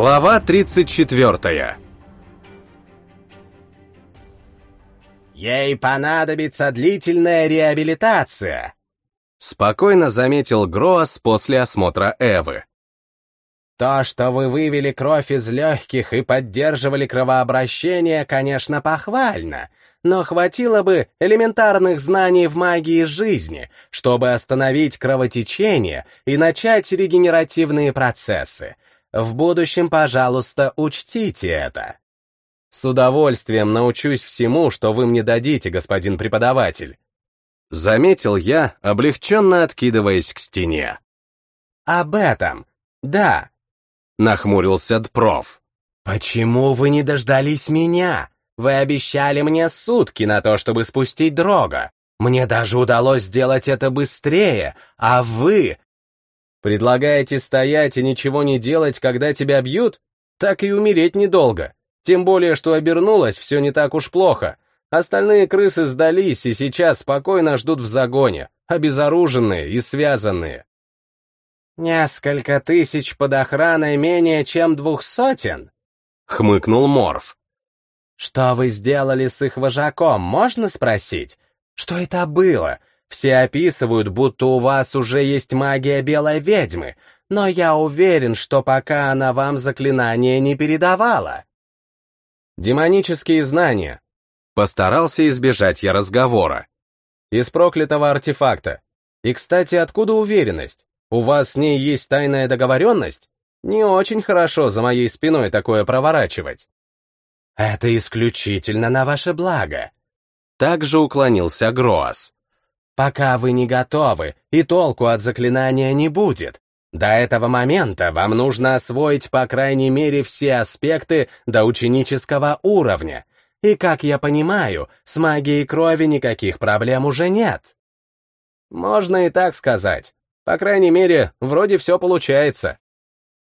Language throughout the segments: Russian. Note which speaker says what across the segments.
Speaker 1: Глава 34
Speaker 2: «Ей понадобится длительная реабилитация», —
Speaker 1: спокойно заметил Гроас после осмотра Эвы.
Speaker 2: «То, что вы вывели кровь из легких и поддерживали кровообращение, конечно, похвально, но хватило бы элементарных знаний в магии жизни, чтобы остановить кровотечение и начать регенеративные процессы. В будущем, пожалуйста, учтите это».
Speaker 1: С удовольствием научусь всему, что вы мне дадите, господин преподаватель. Заметил я, облегченно откидываясь к стене.
Speaker 2: Об этом, да.
Speaker 1: Нахмурился Дпров.
Speaker 2: Почему вы не дождались меня? Вы обещали мне сутки на то, чтобы спустить дрога. Мне даже удалось сделать это быстрее, а вы...
Speaker 1: Предлагаете стоять и ничего не делать, когда тебя бьют? Так и умереть недолго. Тем более, что обернулось все не так уж плохо. Остальные крысы сдались и сейчас спокойно ждут в загоне, обезоруженные и связанные.
Speaker 2: «Несколько тысяч под охраной менее чем двух сотен?»
Speaker 1: — хмыкнул Морф.
Speaker 2: «Что вы сделали с их вожаком, можно спросить? Что это было? Все описывают, будто у вас уже есть магия белой ведьмы, но я уверен, что пока она вам заклинание не передавала».
Speaker 1: Демонические знания. Постарался избежать я разговора. Из проклятого артефакта. И, кстати, откуда уверенность? У вас с ней есть тайная договоренность? Не очень хорошо за моей спиной такое проворачивать.
Speaker 2: Это исключительно на ваше благо.
Speaker 1: Также уклонился Гроас.
Speaker 2: Пока вы не готовы, и толку от заклинания не будет, до этого момента вам нужно освоить по крайней мере все аспекты до ученического уровня, и, как я понимаю, с магией крови никаких проблем уже нет.
Speaker 1: Можно и так сказать. По крайней мере, вроде все получается.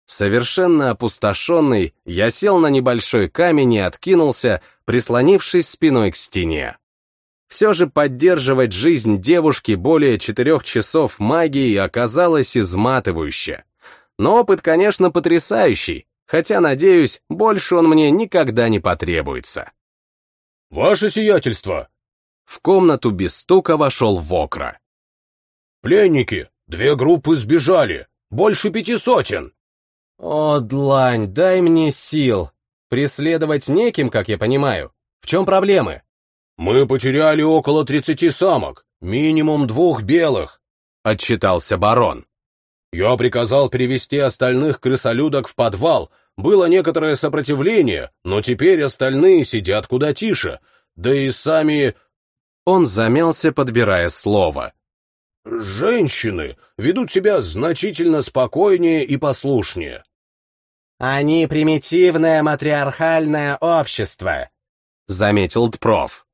Speaker 1: Совершенно опустошенный, я сел на небольшой камень и откинулся, прислонившись спиной к стене. Все же поддерживать жизнь девушки более четырех часов магии оказалось изматывающе. Но опыт, конечно, потрясающий, хотя, надеюсь, больше он мне никогда не потребуется.
Speaker 3: «Ваше сиятельство!»
Speaker 1: В комнату без стука вошел Вокра.
Speaker 3: «Пленники! Две группы сбежали! Больше пяти сотен!»
Speaker 1: «О, длань, дай мне сил! Преследовать неким, как я понимаю. В чем проблемы?»
Speaker 3: «Мы потеряли около тридцати самок, минимум двух белых», — отчитался барон. «Я приказал перевести остальных крысолюдок в подвал. Было некоторое сопротивление, но теперь остальные сидят куда тише. Да и сами...»
Speaker 1: Он замялся, подбирая слово.
Speaker 3: «Женщины ведут себя значительно спокойнее и послушнее».
Speaker 2: «Они примитивное матриархальное общество», — заметил Дпров.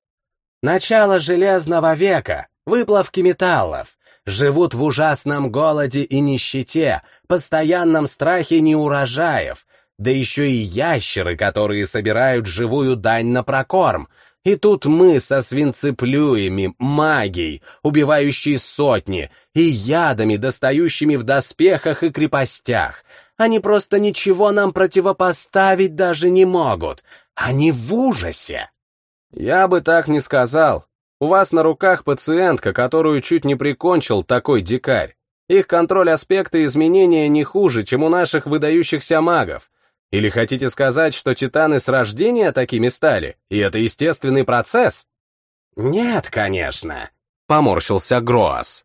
Speaker 2: Начало Железного века, выплавки металлов, живут в ужасном голоде и нищете, постоянном страхе неурожаев, да еще и ящеры, которые собирают живую дань на прокорм. И тут мы со свинцеплюями, магией, убивающей сотни, и ядами, достающими в доспехах и крепостях. Они просто ничего нам противопоставить даже не могут. Они в ужасе.
Speaker 1: «Я бы так не сказал. У вас на руках пациентка, которую чуть не прикончил такой дикарь. Их контроль аспекта изменения не хуже, чем у наших выдающихся магов. Или хотите сказать, что титаны с рождения такими стали, и это естественный процесс?»
Speaker 2: «Нет, конечно», —
Speaker 1: поморщился Гроас.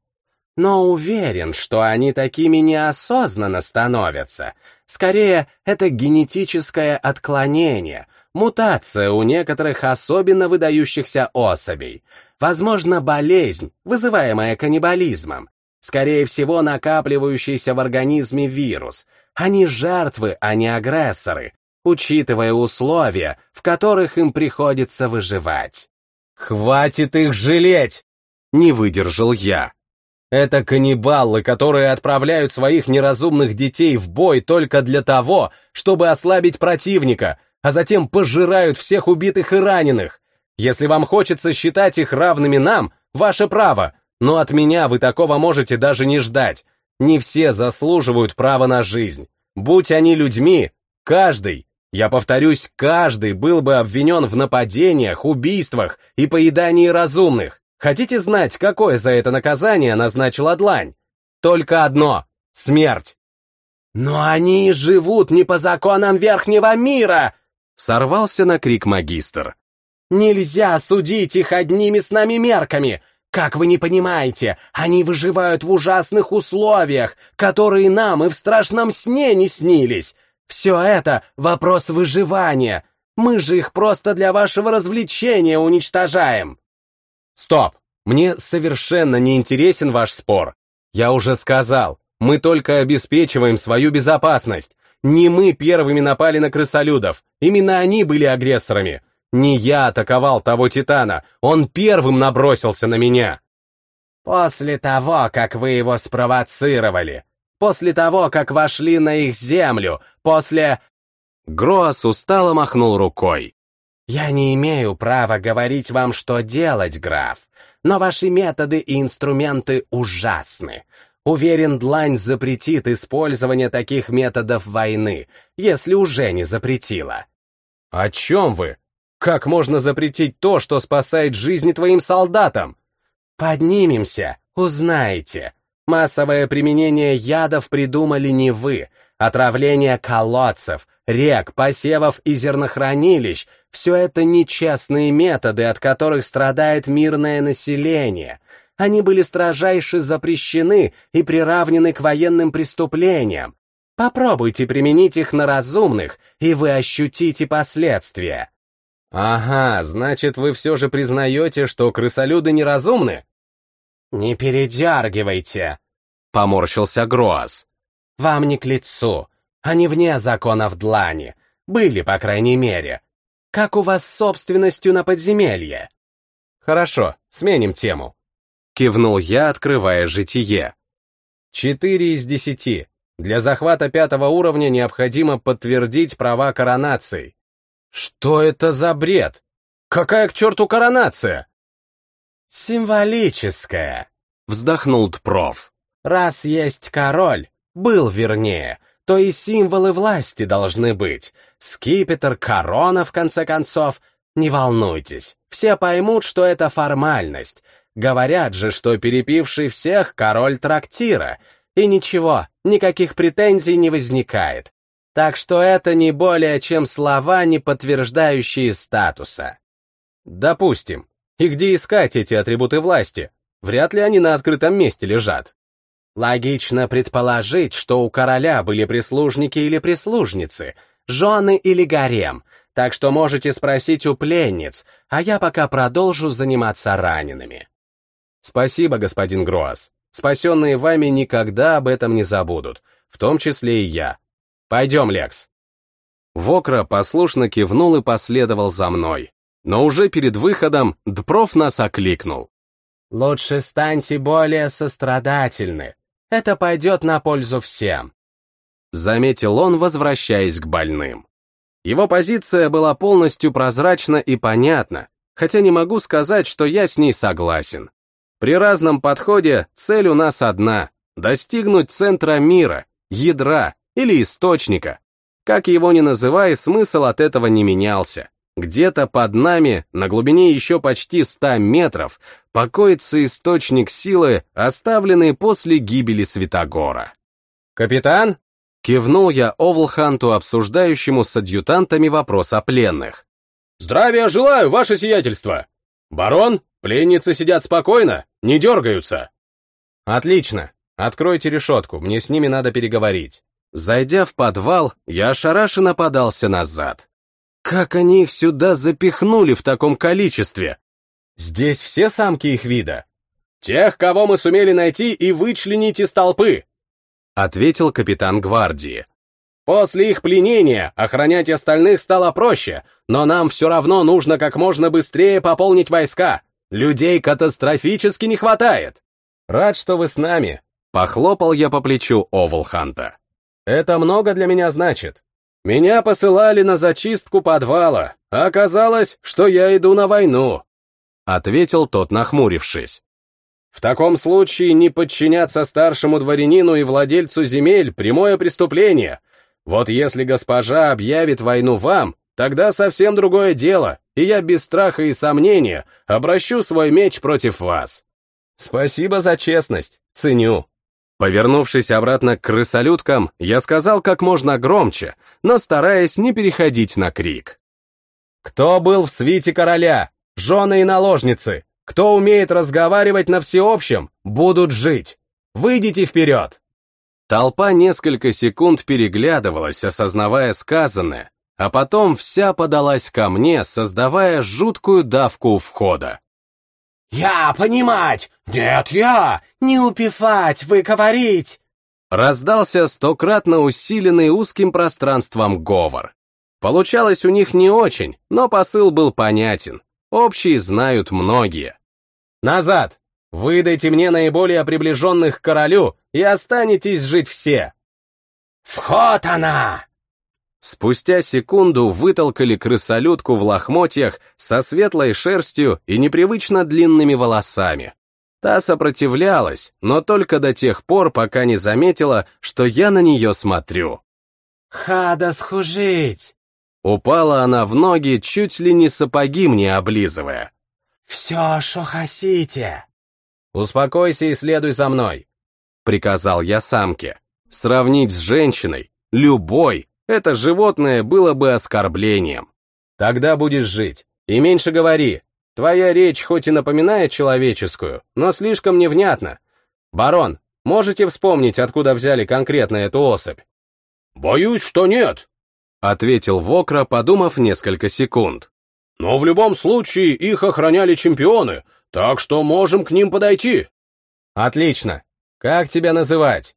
Speaker 2: «Но уверен, что они такими неосознанно становятся. Скорее, это генетическое отклонение, мутация у некоторых особенно выдающихся особей, возможно, болезнь, вызываемая каннибализмом, скорее всего, накапливающийся в организме вирус. Они жертвы, а не агрессоры, учитывая условия, в которых им приходится выживать.
Speaker 1: «Хватит их жалеть!» — не выдержал я. Это каннибалы, которые отправляют своих неразумных детей в бой только для того, чтобы ослабить противника, а затем пожирают всех убитых и раненых. Если вам хочется считать их равными нам, ваше право, но от меня вы такого можете даже не ждать. Не все заслуживают права на жизнь. Будь они людьми, Каждый, я повторюсь, каждый был бы обвинен в нападениях, убийствах и поедании разумных. Хотите знать, какое за это наказание назначила длань? Только одно — смерть. «Но они живут не по законам Верхнего мира!» — сорвался на крик магистр. «Нельзя судить их одними с нами мерками! Как вы не понимаете, они выживают в ужасных условиях, которые нам и в страшном сне не снились! Все это — вопрос выживания! Мы же их просто для вашего развлечения уничтожаем!» «Стоп! Мне совершенно не интересен ваш спор. Я уже сказал, мы только обеспечиваем свою безопасность. Не мы первыми напали на крысолюдов, именно они были агрессорами. Не я атаковал того Титана, он первым набросился на меня. После того, как вы его спровоцировали, после того, как вошли на их землю, после... Гроас устало махнул рукой. «Я не имею права говорить вам, что делать, граф, но ваши методы и инструменты ужасны. Уверен, Длань запретит использование таких методов войны, если уже не запретила. О чем вы? Как можно запретить то, что спасает жизни твоим солдатам? Поднимемся, узнаете. Массовое применение ядов придумали не вы. Отравление колодцев, рек, посевов и зернохранилищ — все это нечестные методы, от которых страдает мирное население — они были строжайше запрещены и приравнены к военным преступлениям. Попробуйте применить их на разумных, и вы ощутите последствия. Ага, значит, вы все же признаете, что крысолюды неразумны? Не передергивайте, поморщился Гроас. Вам не к лицу. Они вне законов длани. Были, по крайней мере. Как у вас с собственностью на подземелье? Хорошо, сменим тему. Кивнул я, открывая житие. Четыре из десяти. Для захвата пятого уровня необходимо подтвердить права коронации. Что это за бред? Какая к черту коронация? Символическая, вздохнул Тпров. Раз есть король, был вернее, то и символы власти должны быть. Скипетр, корона, в конце концов. Не волнуйтесь, все поймут, что это формальность. Говорят же, что перепивший всех король трактира, и ничего, никаких претензий не возникает. Так что это не более чем слова, не подтверждающие статуса. Допустим. И где искать эти атрибуты власти? Вряд ли они на открытом месте лежат. Логично предположить, что у короля были прислужники или прислужницы, жены или гарем, так что можете спросить у пленниц, а я пока продолжу заниматься ранеными. Спасибо, господин Гроас. Спасенные вами никогда об этом не забудут, в том числе и я. Пойдем, Лекс. Вокра послушно кивнул и последовал за мной. Но уже перед выходом Дпров нас окликнул. «Лучше станьте более сострадательны. Это пойдет на пользу всем», — заметил он, возвращаясь к больным. Его позиция была полностью прозрачна и понятна, хотя не могу сказать, что я с ней согласен. При разном подходе цель у нас одна — достигнуть центра мира, ядра или источника. Как его ни называй, смысл от этого не менялся. Где-то под нами, на глубине еще почти 100 метров, покоится источник силы, оставленный после гибели Святогора. «Капитан?» — кивнул я Овлханту, обсуждающему с адъютантами вопрос о пленных. «Здравия желаю, ваше сиятельство! Барон, Пленницы сидят спокойно, не дергаются. Отлично. Откройте решетку, мне с ними надо переговорить. Зайдя в подвал, я ошарашенно подался назад. Как они их сюда запихнули в таком количестве? Здесь все самки их вида. Тех, кого мы сумели найти и вычленить из толпы, ответил капитан гвардии. После их пленения охранять остальных стало проще, но нам все равно нужно как можно быстрее пополнить войска. Людей катастрофически не хватает. Рад, что вы с нами. Похлопал я по плечу Овалханта. Это много для меня значит. Меня посылали на зачистку подвала, оказалось, что я иду на войну. Ответил тот, нахмурившись. В таком случае не подчиняться старшему дворянину и владельцу земель — прямое преступление. Вот если госпожа объявит войну вам, тогда совсем другое дело, и я без страха и сомнения обращу свой меч против вас. Спасибо за честность, ценю. Повернувшись обратно к крысолюткам, я сказал как можно громче, но стараясь не переходить на крик. Кто был в свите короля? Жены и наложницы. Кто умеет разговаривать на всеобщем, будут жить. Выйдите вперед. Толпа несколько секунд переглядывалась, осознавая сказанное, а потом вся подалась ко мне, создавая жуткую давку у входа.
Speaker 2: «Я понимать! Нет, я! Не упивать, выговорить!»
Speaker 1: Раздался стократно усиленный узким пространством говор. Получалось у них не очень, но посыл был понятен. Общий знают многие. «Назад! Выдайте мне наиболее приближенных к королю и останетесь жить все!»
Speaker 2: «Вход она!»
Speaker 1: Спустя секунду вытолкали крысолютку в лохмотьях со светлой шерстью и непривычно длинными волосами. Та сопротивлялась, но только до тех пор, пока не заметила, что я на нее смотрю.
Speaker 2: «Хада схужить!»
Speaker 1: Упала она в ноги, чуть ли не сапоги мне облизывая.
Speaker 2: «Все, что хотите!»
Speaker 1: «Успокойся и следуй за мной», — приказал я самке. Сравнить с женщиной, любой, это животное было бы оскорблением. Тогда будешь жить. И меньше говори. Твоя речь хоть и напоминает человеческую, но слишком невнятна. Барон, можете вспомнить, откуда взяли конкретно эту особь?
Speaker 3: Боюсь, что нет,
Speaker 1: ответил Вокра, подумав несколько секунд.
Speaker 3: Но в любом случае их охраняли чемпионы, так что можем к ним подойти.
Speaker 1: Отлично. Как тебя называть?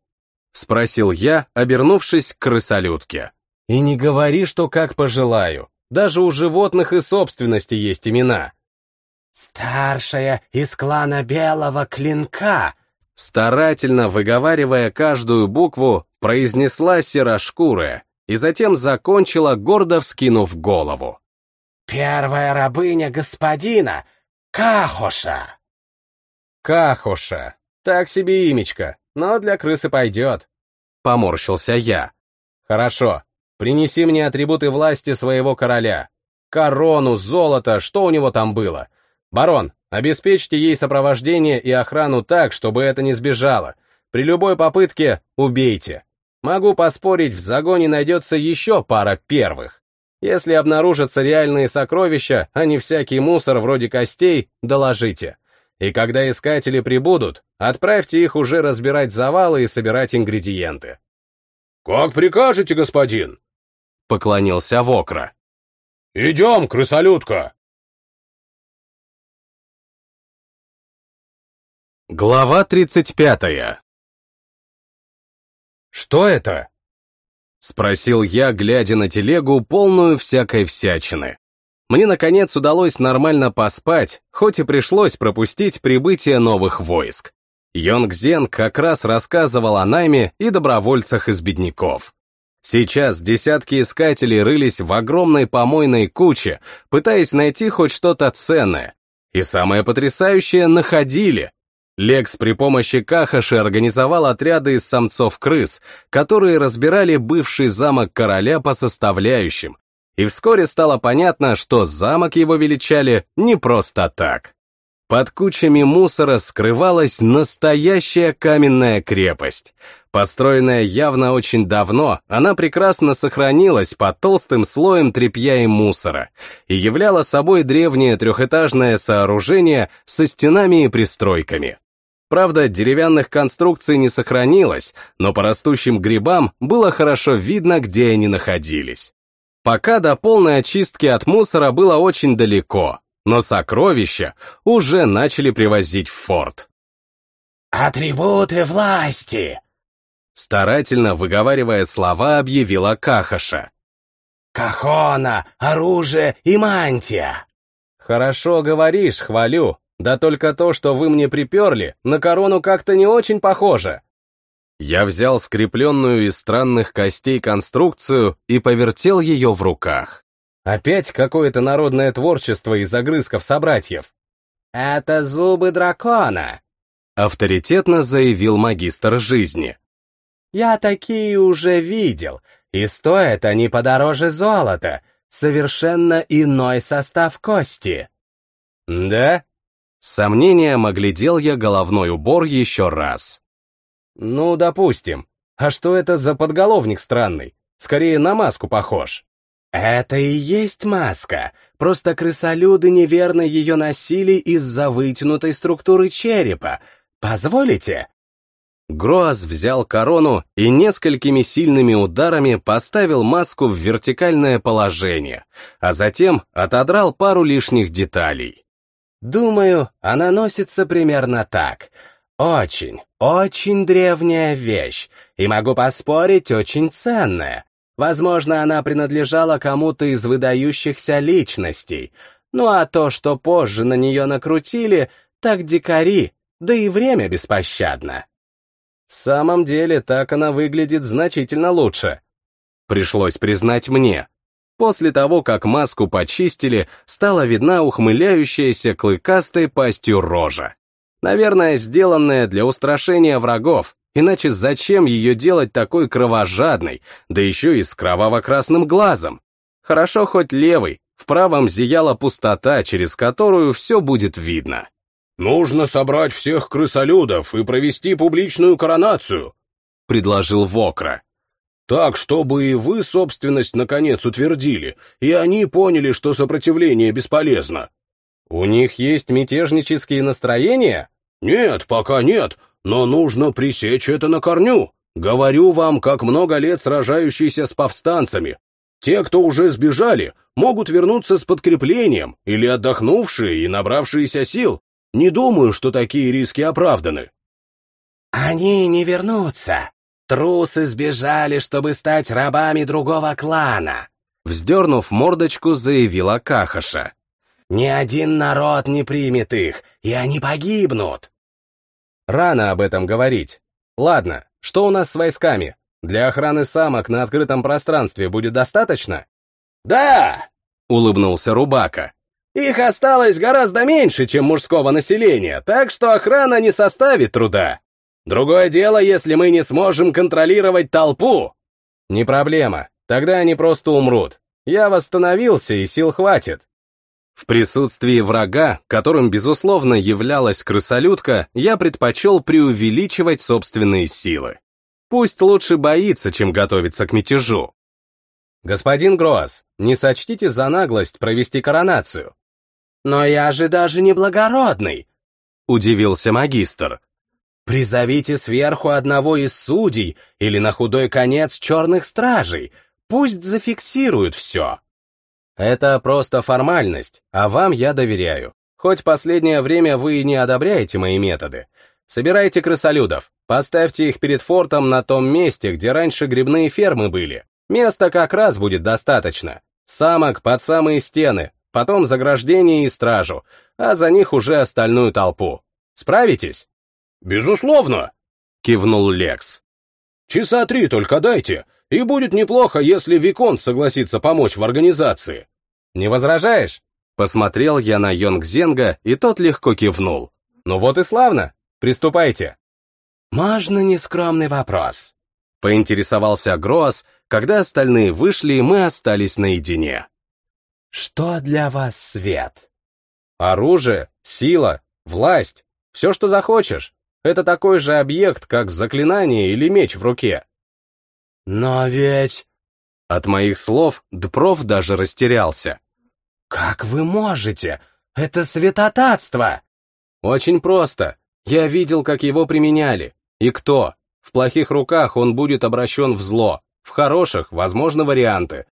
Speaker 1: Спросил я, обернувшись к крысолютке. И не говори, что как пожелаю. Даже у животных и собственности есть имена.
Speaker 2: «Старшая из клана Белого Клинка»,
Speaker 1: старательно выговаривая каждую букву, произнесла серошкурая и затем закончила, гордо вскинув голову.
Speaker 2: «Первая рабыня господина Кахоша».
Speaker 1: Кахоша. Так себе имечко, но для крысы пойдет. Поморщился я. Хорошо, Принеси мне атрибуты власти своего короля. Корону, золото, что у него там было. Барон, обеспечьте ей сопровождение и охрану так, чтобы это не сбежало. При любой попытке убейте. Могу поспорить, в загоне найдется еще пара первых. Если обнаружатся реальные сокровища, а не всякий мусор вроде костей, доложите. И когда искатели прибудут, отправьте их уже разбирать завалы и собирать ингредиенты.
Speaker 3: «Как прикажете, господин?»
Speaker 1: — поклонился Вокра.
Speaker 3: «Идем, крысолютка!»
Speaker 1: Глава тридцать пятая. «Что это?» — спросил я, глядя на телегу, полную всякой всячины. Мне, наконец, удалось нормально поспать, хоть и пришлось пропустить прибытие новых войск. Йонг Зен как раз рассказывал о найме и добровольцах из бедняков. Сейчас десятки искателей рылись в огромной помойной куче, пытаясь найти хоть что-то ценное. И самое потрясающее — находили. Лекс при помощи Кахаши организовал отряды из самцов-крыс, которые разбирали бывший замок короля по составляющим. И вскоре стало понятно, что замок его величали не просто так. Под кучами мусора скрывалась настоящая каменная крепость. Построенная явно очень давно, она прекрасно сохранилась под толстым слоем тряпья и мусора и являла собой древнее трехэтажное сооружение со стенами и пристройками. Правда, деревянных конструкций не сохранилось, но по растущим грибам было хорошо видно, где они находились. Пока до полной очистки от мусора было очень далеко, но сокровища уже начали привозить в форт.
Speaker 2: «Атрибуты власти!»
Speaker 1: Старательно выговаривая слова, объявила Кахаша.
Speaker 2: «Кахона, оружие и мантия!»
Speaker 1: «Хорошо говоришь, хвалю. Да только то, что вы мне приперли, на корону как-то не очень похоже». Я взял скрепленную из странных костей конструкцию и повертел ее в руках. Опять какое-то народное творчество из огрызков собратьев.
Speaker 2: «Это зубы дракона», —
Speaker 1: авторитетно заявил магистр жизни.
Speaker 2: «Я такие уже видел. и стоят они подороже золота, совершенно иной состав кости.
Speaker 1: Да? С сомнением оглядел я головной убор еще раз.
Speaker 3: Ну, допустим. А что это за подголовник странный? Скорее на маску похож.
Speaker 2: Это и есть маска, просто крысолюды неверно ее носили из-за вытянутой структуры черепа. Позволите?
Speaker 1: Гроас взял корону и несколькими сильными ударами поставил маску в вертикальное положение, а затем отодрал пару лишних деталей.
Speaker 2: Думаю, она носится примерно так. Очень, очень древняя вещь, и могу поспорить, очень ценная. Возможно, она принадлежала кому-то из выдающихся личностей. Ну а то, что позже на нее накрутили, так дикари, да и время беспощадно.
Speaker 3: В самом деле, так она выглядит значительно лучше.
Speaker 1: Пришлось признать мне. После того, как маску почистили, стала видна ухмыляющаяся клыкастой пастью рожа. Наверное, сделанная для устрашения врагов, Иначе зачем ее делать такой кровожадной, да еще и с кроваво-красным глазом? Хорошо хоть левый, в правом зияла пустота, через которую все будет видно.
Speaker 3: «Нужно собрать всех крысолюдов и провести публичную коронацию», — предложил Вокра. «Так, чтобы и вы собственность наконец утвердили, и они поняли, что сопротивление бесполезно».
Speaker 1: «У них есть мятежнические настроения?»
Speaker 3: «Нет, пока нет, но нужно пресечь это на корню. Говорю вам, как много лет сражающийся с повстанцами. Те, кто уже сбежали, могут вернуться с подкреплением, или отдохнувшие и набравшиеся сил. Не думаю, что такие риски оправданы.
Speaker 2: Они не вернутся. Трусы сбежали, чтобы стать рабами другого клана.
Speaker 1: Вздернув мордочку, заявила Кахаша.
Speaker 2: Ни один народ не примет их, и они погибнут.
Speaker 3: Рано об этом говорить. Ладно, что у нас с войсками? Для охраны самок на открытом пространстве будет достаточно?
Speaker 2: Да!
Speaker 3: Улыбнулся Рубака.
Speaker 2: Их осталось гораздо меньше, чем мужского населения, так что охрана не составит труда. Другое дело, если мы не сможем контролировать толпу.
Speaker 3: Не проблема, тогда они просто умрут. Я восстановился, и сил хватит.
Speaker 1: В присутствии врага, которым, безусловно, являлась крысолютка, я предпочел преувеличивать собственные силы. Пусть лучше боится, чем готовится к мятежу.
Speaker 3: Господин Гроас, не сочтите за наглость провести коронацию.
Speaker 2: Но я же даже не благородный,
Speaker 1: удивился магистр.
Speaker 2: Призовите сверху одного из судей или на худой конец черных стражей, пусть зафиксируют все.
Speaker 3: Это просто формальность, а вам я доверяю. Хоть последнее время вы и не одобряете мои методы. Собирайте крысолюдов, поставьте их перед фортом на том месте, где раньше грибные фермы были. Места как раз будет достаточно. Самок под самые стены, потом заграждение и стражу, а за них уже остальную толпу. Справитесь?
Speaker 2: Безусловно,
Speaker 3: кивнул Лекс.
Speaker 2: Часа три только дайте, и будет неплохо, если Виконт согласится помочь в организации.
Speaker 3: Не возражаешь?
Speaker 1: Посмотрел я на Йонгзенга, и тот легко кивнул.
Speaker 3: Ну вот и славно. Приступайте.
Speaker 2: Можно нескромный вопрос?
Speaker 1: Поинтересовался Гроас, когда остальные вышли, и мы остались наедине.
Speaker 2: Что для вас свет?
Speaker 3: Оружие, сила, власть, все, что захочешь. Это такой же объект, как заклинание или меч в руке.
Speaker 2: Но ведь...
Speaker 1: От моих слов Дпров даже растерялся.
Speaker 2: «Как вы можете? Это святотатство!»
Speaker 3: «Очень просто. Я видел, как его применяли. И кто? В плохих руках он будет обращен в зло, в хороших, возможно, варианты.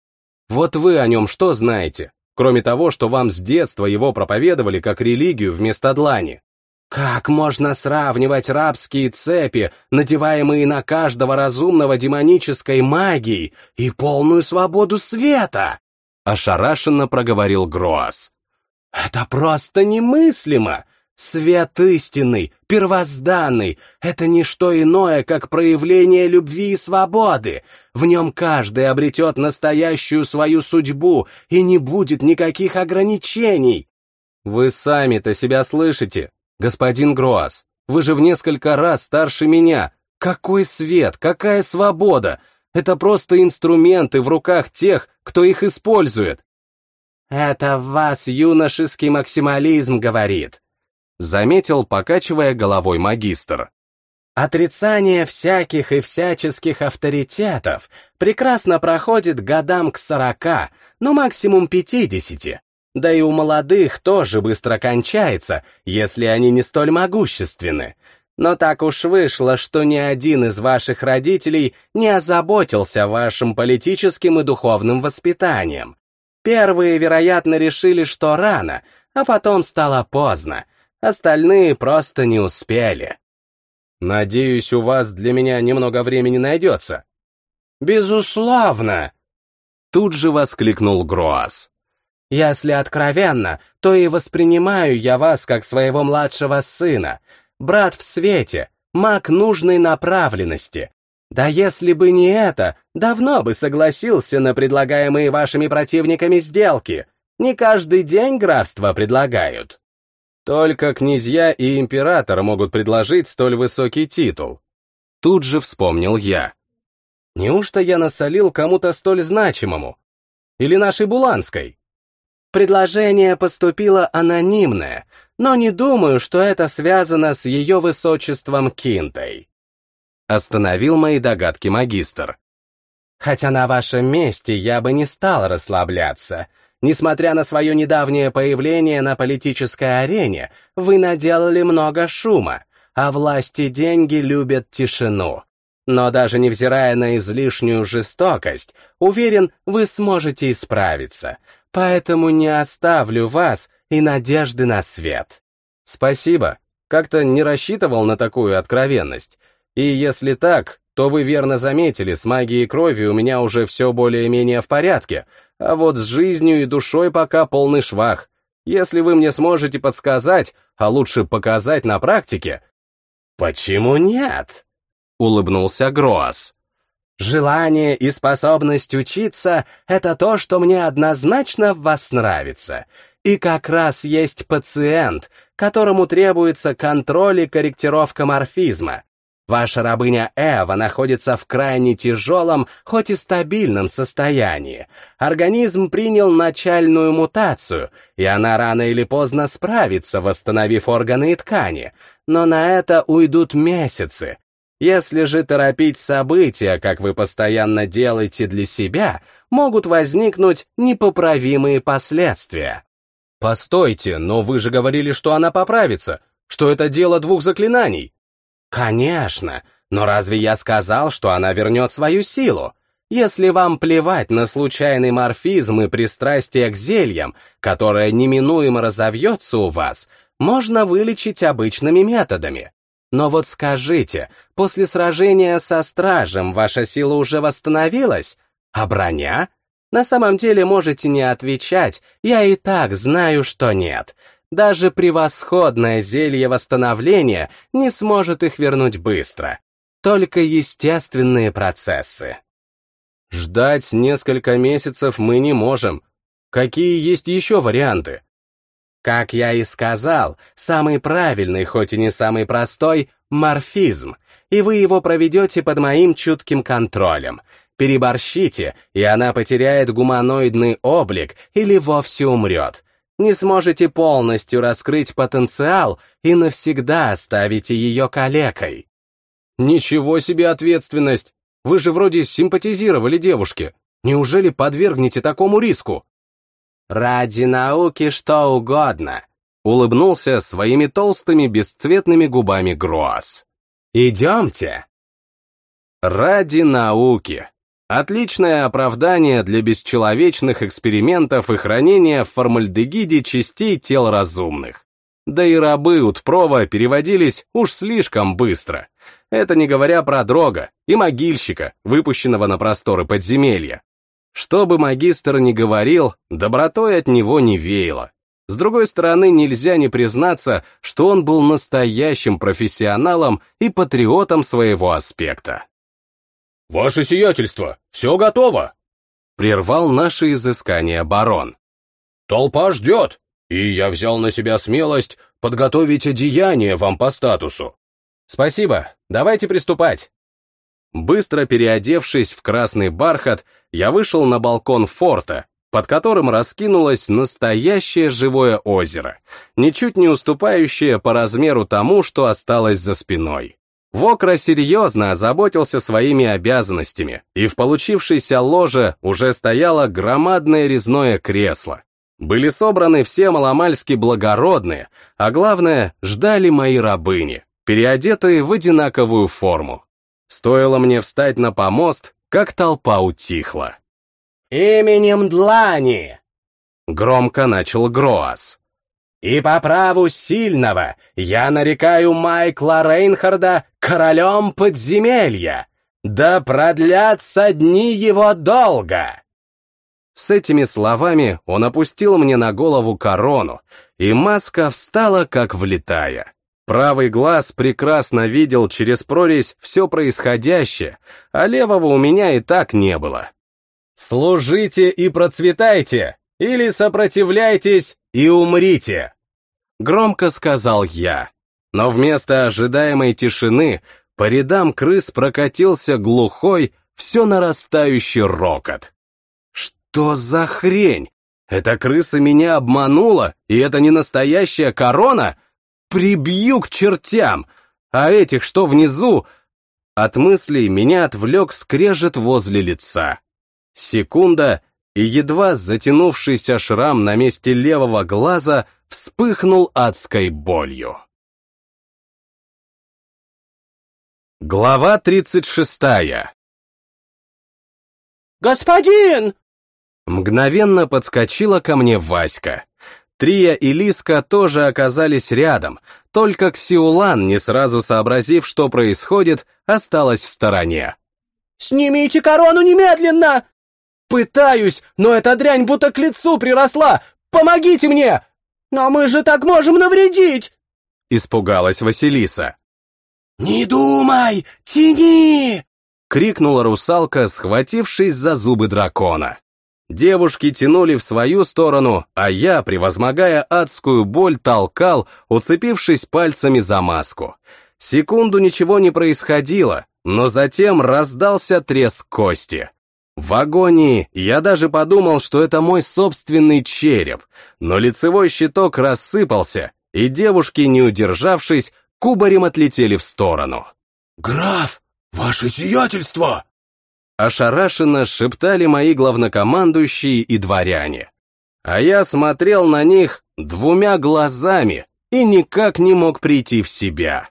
Speaker 3: Вот вы о нем что знаете, кроме того, что вам с детства его проповедовали как религию вместо длани?»
Speaker 2: Как можно сравнивать рабские цепи, надеваемые на каждого разумного демонической магией, и полную свободу света?
Speaker 1: Ошарашенно проговорил Гроас.
Speaker 2: Это просто немыслимо! Свет истинный, первозданный — это не что иное, как проявление любви и свободы. В нем каждый обретет настоящую свою судьбу, и не будет никаких ограничений.
Speaker 3: Вы сами-то себя слышите? «Господин Гроас, вы же в несколько раз старше меня. Какой свет, какая свобода!
Speaker 1: Это просто инструменты в руках тех, кто их использует.
Speaker 2: Это в вас юношеский максимализм говорит, заметил, покачивая головой магистр. Отрицание всяких и всяческих авторитетов прекрасно проходит годам к сорока, ну максимум пятидесяти. Да и у молодых тоже быстро кончается, если они не столь могущественны. Но так уж вышло, что ни один из ваших родителей не озаботился вашим политическим и духовным воспитанием. Первые, вероятно, решили, что рано, а потом стало поздно. Остальные просто не успели.
Speaker 1: Надеюсь, у вас для меня немного времени найдется.
Speaker 2: Безусловно!
Speaker 1: Тут же воскликнул Гроас.
Speaker 2: Если откровенно, то и воспринимаю я вас как своего младшего сына, брат в свете, маг нужной направленности. Да если бы не это, давно бы согласился на предлагаемые вашими противниками сделки. Не каждый день графство предлагают.
Speaker 1: Только князья и император могут предложить столь высокий титул. Тут же вспомнил я. Неужто я насолил кому-то столь значимому? Или нашей Буланской?
Speaker 2: Предложение поступило анонимное, но не думаю, что это связано с ее высочеством Кинтой.
Speaker 1: Остановил мои догадки магистр.
Speaker 2: Хотя на вашем месте я бы не стал расслабляться — Несмотря на свое недавнее появление на политической арене, вы наделали много шума, а власть и деньги любят тишину. Но даже невзирая на излишнюю жестокость, уверен, вы сможете исправиться, поэтому не оставлю вас и надежды на свет.
Speaker 1: Спасибо, как-то не рассчитывал на такую откровенность. И если так, то вы верно заметили, с магией крови у меня уже все более-менее в порядке, а вот с жизнью и душой пока полный швах. Если вы мне сможете подсказать, а лучше показать на практике...
Speaker 2: Почему нет? Улыбнулся Гроас. Желание и способность учиться — это то, что мне однозначно в вас нравится. И как раз есть пациент, которому требуется контроль и корректировка морфизма. Ваша рабыня Эва находится в крайне тяжелом, хоть и стабильном состоянии. Организм принял начальную мутацию, и она рано или поздно справится, восстановив органы и ткани, но на это уйдут месяцы. Если же торопить события, как вы постоянно делаете для себя, могут возникнуть непоправимые последствия.
Speaker 1: Постойте, но вы же говорили, что она поправится, что это дело двух заклинаний.
Speaker 2: Конечно, но разве я сказал, что она вернет свою силу? Если вам плевать на случайный морфизм и пристрастие к зельям, которое неминуемо разовьется у вас, можно вылечить обычными методами. Но вот скажите, после сражения со стражем ваша сила уже восстановилась? А броня? На самом деле можете не отвечать, я и так знаю, что нет даже превосходное зелье восстановления не сможет их вернуть быстро. Только естественные процессы.
Speaker 1: Ждать несколько месяцев мы не можем. Какие есть еще варианты?
Speaker 2: Как я и сказал, самый правильный, хоть и не самый простой, морфизм, и вы его проведете под моим чутким контролем. Переборщите, и она потеряет гуманоидный облик или вовсе умрет, не сможете полностью раскрыть потенциал и навсегда оставите ее калекой.
Speaker 1: Ничего себе ответственность! Вы же вроде симпатизировали девушке. Неужели подвергнете такому риску?
Speaker 2: Ради науки что угодно,
Speaker 1: улыбнулся своими толстыми бесцветными губами Гроас.
Speaker 2: Идемте.
Speaker 1: Ради науки. Отличное оправдание для бесчеловечных экспериментов и хранения в формальдегиде частей тел разумных. Да и рабы Утпрова переводились уж слишком быстро. Это не говоря про Дрога и могильщика, выпущенного на просторы подземелья. Что бы магистр ни говорил, добротой от него не веяло. С другой стороны, нельзя не признаться, что он был настоящим профессионалом и патриотом своего аспекта.
Speaker 3: «Ваше сиятельство, все готово!»
Speaker 1: Прервал наше изыскание барон.
Speaker 3: «Толпа ждет, и я взял на себя смелость подготовить одеяние вам по статусу».
Speaker 1: «Спасибо, давайте приступать». Быстро переодевшись в красный бархат, я вышел на балкон форта, под которым раскинулось настоящее живое озеро, ничуть не уступающее по размеру тому, что осталось за спиной. Вокра серьезно озаботился своими обязанностями, и в получившейся ложе уже стояло громадное резное кресло. Были собраны все маломальски благородные, а главное, ждали мои рабыни, переодетые в одинаковую форму. Стоило мне встать на помост, как толпа утихла.
Speaker 2: «Именем Длани!»
Speaker 1: — громко начал Гроас.
Speaker 2: «И по праву сильного я нарекаю Майкла Рейнхарда королем подземелья. Да продлятся дни его долго!»
Speaker 1: С этими словами он опустил мне на голову корону, и маска встала как влетая. Правый глаз прекрасно видел через прорезь все происходящее, а левого у меня и так не было. «Служите и процветайте, или сопротивляйтесь и умрите!» Громко сказал я, но вместо ожидаемой тишины по рядам крыс прокатился глухой, все нарастающий рокот. Что за хрень? Эта крыса меня обманула, и это не настоящая корона? Прибью к чертям! А этих, что внизу... От мыслей меня отвлек скрежет возле лица. Секунда, и едва затянувшийся шрам на месте левого глаза вспыхнул адской болью. Глава тридцать шестая.
Speaker 2: «Господин!»
Speaker 1: Мгновенно подскочила ко мне Васька. Трия и Лиска тоже оказались рядом, только Ксиулан, не сразу сообразив, что происходит, осталась в стороне.
Speaker 2: «Снимите корону немедленно!» «Пытаюсь, но эта дрянь будто к лицу приросла! Помогите мне! Но мы же так можем навредить!»
Speaker 1: Испугалась Василиса.
Speaker 2: «Не думай! Тяни!»
Speaker 1: — крикнула русалка, схватившись за зубы дракона. Девушки тянули в свою сторону, а я, превозмогая адскую боль, толкал, уцепившись пальцами за маску. Секунду ничего не происходило, но затем раздался треск кости. В агонии я даже подумал, что это мой собственный череп, но лицевой щиток рассыпался, и девушки, не удержавшись, кубарем отлетели в сторону.
Speaker 3: «Граф, ваше сиятельство!»
Speaker 1: Ошарашенно шептали мои главнокомандующие и дворяне. А я смотрел на них двумя глазами и никак не мог прийти в себя.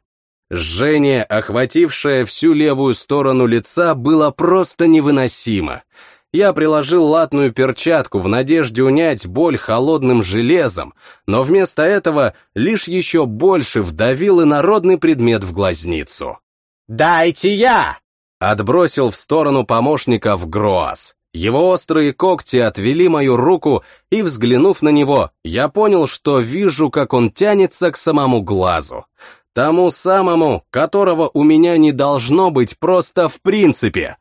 Speaker 1: Жжение, охватившее всю левую сторону лица, было просто невыносимо. Я приложил латную перчатку в надежде унять боль холодным железом, но вместо этого лишь еще больше вдавил инородный предмет в глазницу.
Speaker 2: «Дайте я!»
Speaker 1: Отбросил в сторону помощников Гроас. Его острые когти отвели мою руку, и, взглянув на него, я понял, что вижу, как он тянется к самому глазу. Тому самому, которого у меня не должно быть просто в принципе.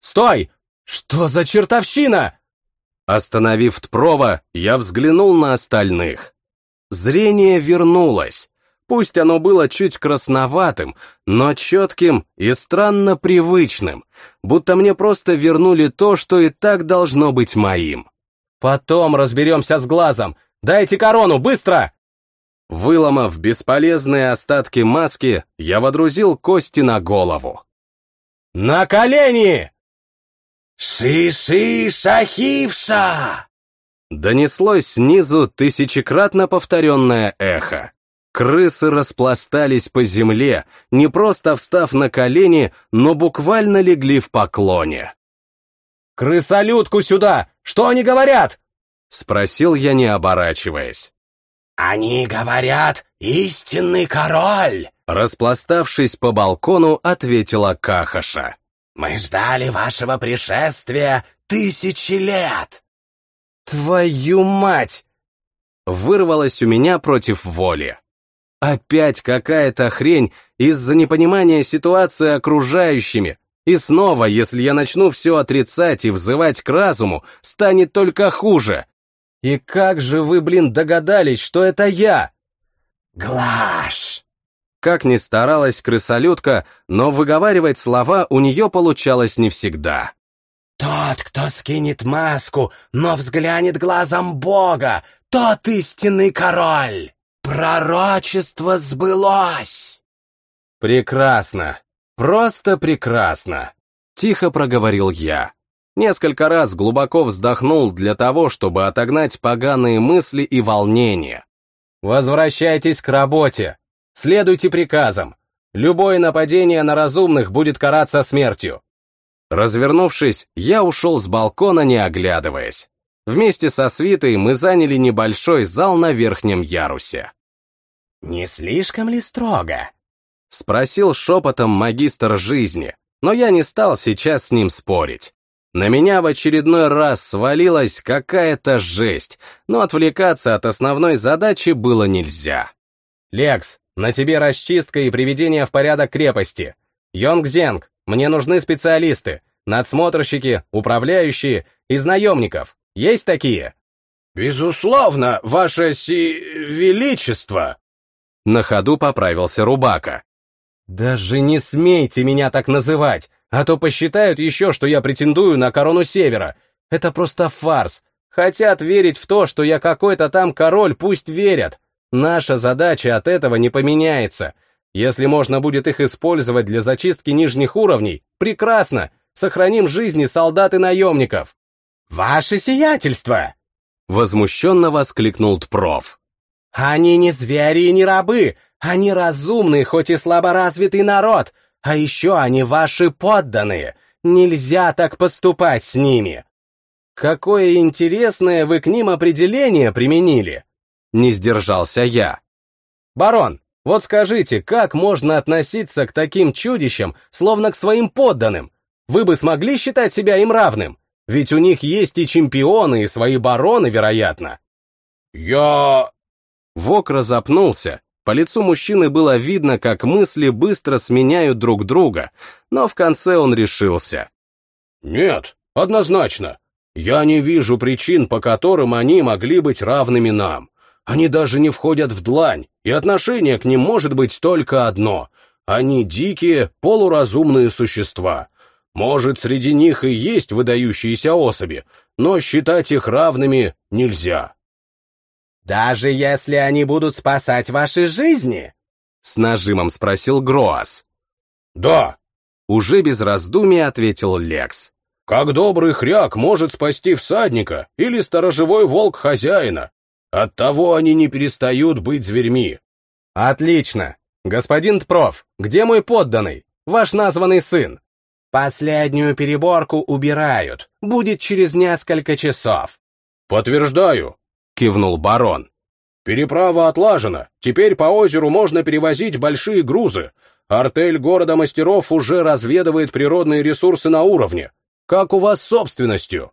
Speaker 2: «Стой! Что за чертовщина?»
Speaker 1: Остановив Тпрова, я взглянул на остальных. Зрение вернулось. Пусть оно было чуть красноватым, но четким и странно привычным, будто мне просто вернули то, что и так должно быть моим.
Speaker 2: «Потом разберемся с глазом! Дайте корону, быстро!»
Speaker 1: Выломав бесполезные остатки маски, я водрузил кости на голову.
Speaker 2: «На колени!»
Speaker 3: «Ши-ши-шахивша!»
Speaker 1: Донеслось снизу тысячекратно повторенное эхо. Крысы распластались по земле, не просто встав на колени, но буквально легли в поклоне.
Speaker 2: «Крысолютку сюда! Что они говорят?»
Speaker 1: — спросил я, не оборачиваясь.
Speaker 3: «Они говорят, истинный король!»
Speaker 1: Распластавшись по балкону, ответила Кахаша.
Speaker 3: «Мы ждали вашего пришествия тысячи лет!»
Speaker 2: «Твою мать!»
Speaker 1: Вырвалось у меня против воли. Опять какая-то хрень из-за непонимания ситуации окружающими. И снова, если я начну все отрицать и взывать к разуму, станет только хуже. И как же вы, блин, догадались, что это я?
Speaker 3: Глаш!
Speaker 1: как ни старалась крысолютка, но выговаривать слова у нее получалось не всегда.
Speaker 2: «Тот, кто скинет маску, но взглянет глазом Бога, тот истинный король! Пророчество сбылось!»
Speaker 1: «Прекрасно! Просто прекрасно!» — тихо проговорил я. Несколько раз глубоко вздохнул для того, чтобы отогнать поганые мысли и волнения. «Возвращайтесь к работе! Следуйте приказам! Любое нападение на разумных будет караться смертью!» Развернувшись, я ушел с балкона, не оглядываясь. Вместе со свитой мы заняли небольшой зал на верхнем ярусе.
Speaker 2: «Не слишком ли строго?»
Speaker 1: — спросил шепотом магистр жизни, но я не стал сейчас с ним спорить. На меня в очередной раз свалилась какая-то жесть, но отвлекаться от основной задачи было нельзя. «Лекс, на тебе расчистка и приведение в порядок крепости. Йонгзенг, мне нужны специалисты, надсмотрщики, управляющие, из наемников. Есть такие?»
Speaker 3: «Безусловно, ваше си... величество!»
Speaker 1: На ходу поправился Рубака. «Даже не смейте меня так называть, а то посчитают еще, что я претендую на корону Севера. Это просто фарс. Хотят верить в то, что я какой-то там король, пусть верят. Наша задача от этого не поменяется. Если можно будет их использовать для зачистки нижних уровней, прекрасно. Сохраним жизни солдат и наемников.
Speaker 2: «Ваше сиятельство!»
Speaker 1: Возмущенно воскликнул Тпров.
Speaker 2: «Они не звери и не рабы, они разумный, хоть и слаборазвитый народ, а еще они ваши подданные. Нельзя так поступать с ними».
Speaker 1: «Какое интересное вы к ним определение применили!» Не сдержался я. «Барон, вот скажите, как можно относиться к таким чудищам, словно к своим подданным? Вы бы смогли считать себя им равным? Ведь у них есть и чемпионы, и свои бароны, вероятно.
Speaker 3: Я...
Speaker 1: Вок запнулся. По лицу мужчины было видно, как мысли быстро сменяют друг друга, но в конце он решился.
Speaker 3: Нет, однозначно. Я не вижу причин, по которым они могли быть равными нам. Они даже не входят в длань, и отношение к ним может быть только одно. Они дикие, полуразумные существа. Может, среди них и есть выдающиеся особи, но считать их равными нельзя.
Speaker 2: «Даже если они будут спасать ваши жизни?»
Speaker 1: — с нажимом спросил Гроас.
Speaker 3: «Да», —
Speaker 1: уже без раздумий ответил Лекс.
Speaker 3: «Как добрый хряк может спасти всадника или сторожевой волк хозяина. Оттого они не перестают быть зверьми».
Speaker 1: «Отлично. Господин Тпров, где мой подданный, ваш названный сын?»
Speaker 2: Последнюю переборку убирают. Будет через несколько часов.
Speaker 3: Подтверждаю, кивнул барон. Переправа отлажена. Теперь по озеру можно перевозить большие грузы. Артель города мастеров уже разведывает природные ресурсы на уровне. Как у вас с собственностью?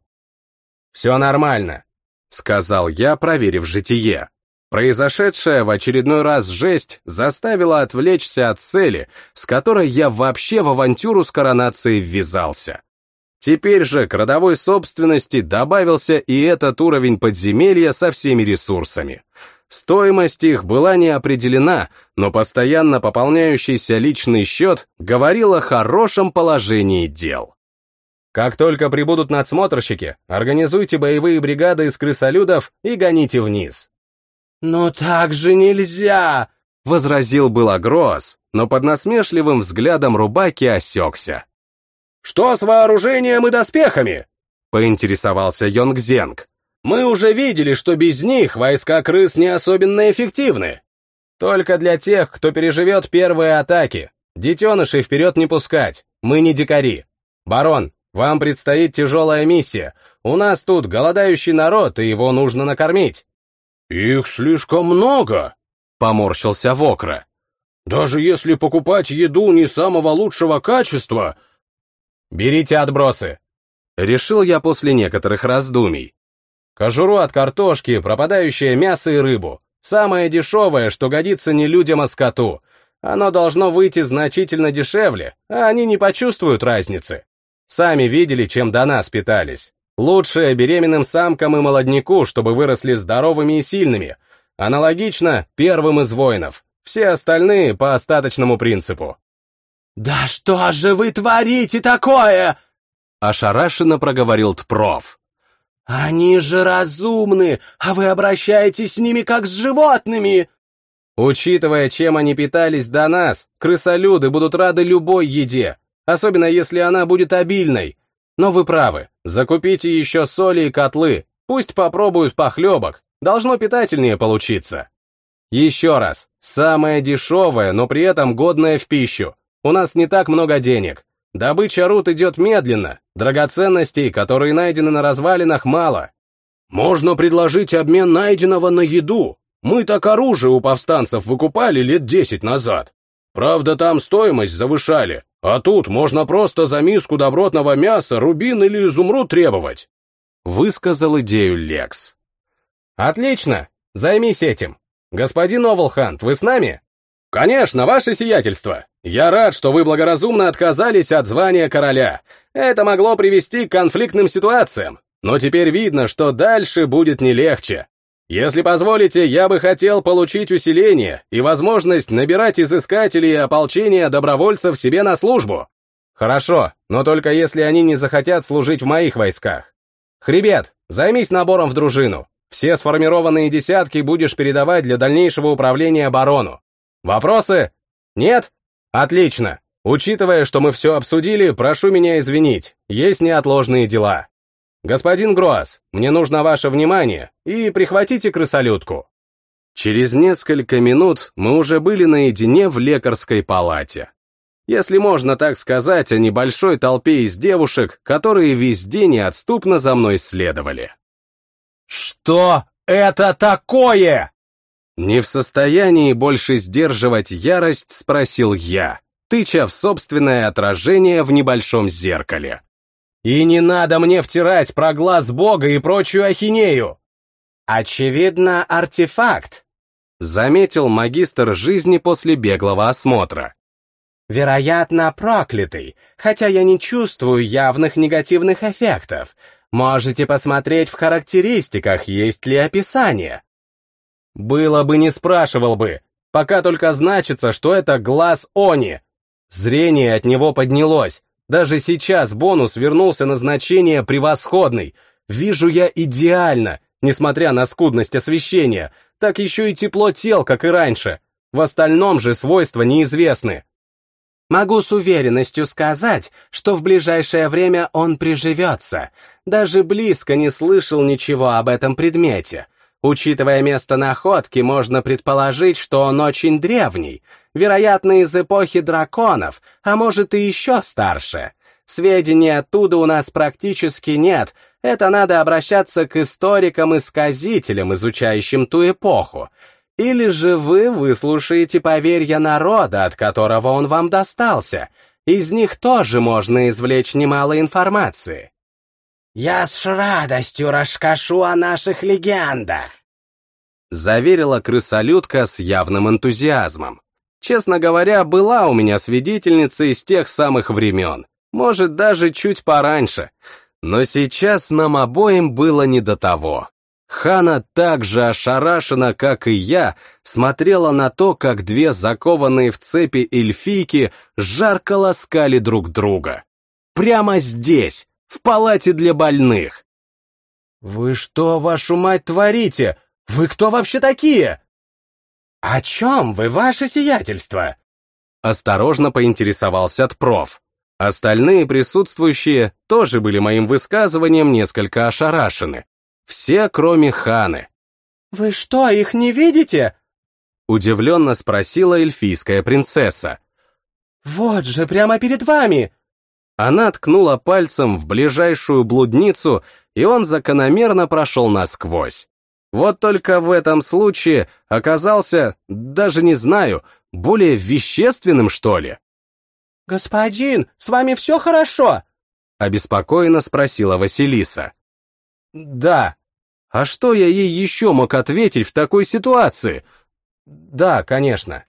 Speaker 1: Все нормально, сказал я, проверив житие. Произошедшая в очередной раз жесть заставила отвлечься от цели, с которой я вообще в авантюру с коронацией ввязался. Теперь же к родовой собственности добавился и этот уровень подземелья со всеми ресурсами. Стоимость их была не определена, но постоянно пополняющийся личный счет говорил о хорошем положении дел. Как только прибудут надсмотрщики, организуйте боевые бригады из крысолюдов и гоните вниз.
Speaker 2: «Но так же нельзя!»
Speaker 1: — возразил было Гроз, но под насмешливым взглядом Рубаки осекся.
Speaker 3: «Что с вооружением и доспехами?»
Speaker 1: — поинтересовался Йонгзенг.
Speaker 3: «Мы уже видели, что без них войска крыс не особенно эффективны».
Speaker 1: «Только для тех, кто переживет первые атаки. Детенышей вперед не пускать, мы не дикари. Барон, вам предстоит тяжелая миссия. У нас тут голодающий народ, и его нужно накормить.
Speaker 3: «Их слишком много», — поморщился Вокра. «Даже если покупать еду не самого лучшего качества...»
Speaker 1: «Берите отбросы», — решил я после некоторых раздумий. «Кожуру от картошки, пропадающее мясо и рыбу. Самое дешевое, что годится не людям, а скоту. Оно должно выйти значительно дешевле, а они не почувствуют разницы. Сами видели, чем до нас питались. Лучшее беременным самкам и молодняку, чтобы выросли здоровыми и сильными. Аналогично первым из воинов. все остальные по остаточному принципу.
Speaker 2: «Да что же вы творите такое?»
Speaker 1: Ошарашенно проговорил Тпров.
Speaker 2: «Они же разумны, а вы обращаетесь с ними как с животными!»
Speaker 1: Учитывая, чем они питались до нас, крысолюды будут рады любой еде, особенно если она будет обильной. Но вы правы, закупите еще соли и котлы, пусть попробуют похлебок, должно питательнее получиться. Еще раз, самое дешевое, но при этом годное в пищу. У нас не так много денег. Добыча руд идет медленно, драгоценностей, которые найдены на развалинах, мало.
Speaker 3: Можно предложить обмен найденного на еду. Мы так оружие у повстанцев выкупали лет десять назад. Правда, там стоимость завышали, а тут можно просто за миску добротного мяса рубин или изумруд требовать.
Speaker 1: Высказал идею Лекс.
Speaker 2: Отлично, займись этим. Господин Овалхант, вы с нами?
Speaker 1: Конечно, ваше сиятельство. Я рад, что вы благоразумно отказались от звания короля. Это могло привести к конфликтным ситуациям. Но теперь видно, что дальше будет не легче. Если позволите, я бы хотел получить усиление и возможность набирать изыскателей и ополчения добровольцев себе на службу. Хорошо, но только если они не захотят служить в моих войсках. Хребет, займись набором в дружину. Все сформированные десятки будешь передавать для дальнейшего управления оборону. Вопросы? Нет? Отлично. Учитывая, что мы все обсудили, прошу меня извинить, есть неотложные дела. Господин Гроас, мне нужно ваше внимание, и прихватите крысолютку. Через несколько минут мы уже были наедине в лекарской палате. Если можно так сказать о небольшой толпе из девушек, которые везде неотступно за мной следовали.
Speaker 2: «Что это такое?»
Speaker 1: Не в состоянии больше сдерживать ярость, спросил я, тыча в собственное отражение в небольшом зеркале.
Speaker 2: «И не надо мне втирать про глаз Бога и прочую ахинею!» «Очевидно, артефакт», — заметил магистр жизни после беглого осмотра. «Вероятно, проклятый, хотя я не чувствую явных негативных эффектов. Можете посмотреть в характеристиках, есть ли описание. Было бы, не спрашивал бы, пока только значится, что это глаз Они. Зрение от него поднялось. Даже сейчас бонус вернулся на значение превосходный. Вижу я идеально, несмотря на скудность освещения, так еще и тепло тел, как и раньше. В остальном же свойства неизвестны. Могу с уверенностью сказать, что в ближайшее время он приживется. Даже близко не слышал ничего об этом предмете. Учитывая место находки, можно предположить, что он очень древний, вероятно, из эпохи драконов, а может и еще старше. Сведений оттуда у нас практически нет, это надо обращаться к историкам-исказителям, изучающим ту эпоху. Или же вы выслушаете поверья народа, от которого он вам достался. Из них тоже можно извлечь немало информации. «Я с радостью расскажу о наших легендах», заверила крысолютка с явным энтузиазмом. Честно говоря, была у меня свидетельница из тех самых времен, может, даже чуть пораньше, но сейчас нам обоим было не до того. Хана так же ошарашена, как и я, смотрела на то, как две закованные в цепи эльфийки жарко ласкали друг друга. Прямо здесь, в палате для больных. «Вы что, вашу мать, творите? Вы кто вообще такие?» «О чем вы, ваше сиятельство?» Осторожно поинтересовался Тпров. Остальные присутствующие тоже были моим высказыванием несколько ошарашены. Все, кроме Ханы. «Вы что, их не видите?» Удивленно спросила эльфийская принцесса. «Вот же, прямо перед вами!» Она ткнула пальцем в ближайшую блудницу, и он закономерно прошел насквозь. Вот только в этом случае оказался, даже не знаю, более вещественным, что ли. «Господин, с вами все хорошо?» — обеспокоенно спросила Василиса. «Да». А что я ей еще мог ответить в такой ситуации? «Да, конечно».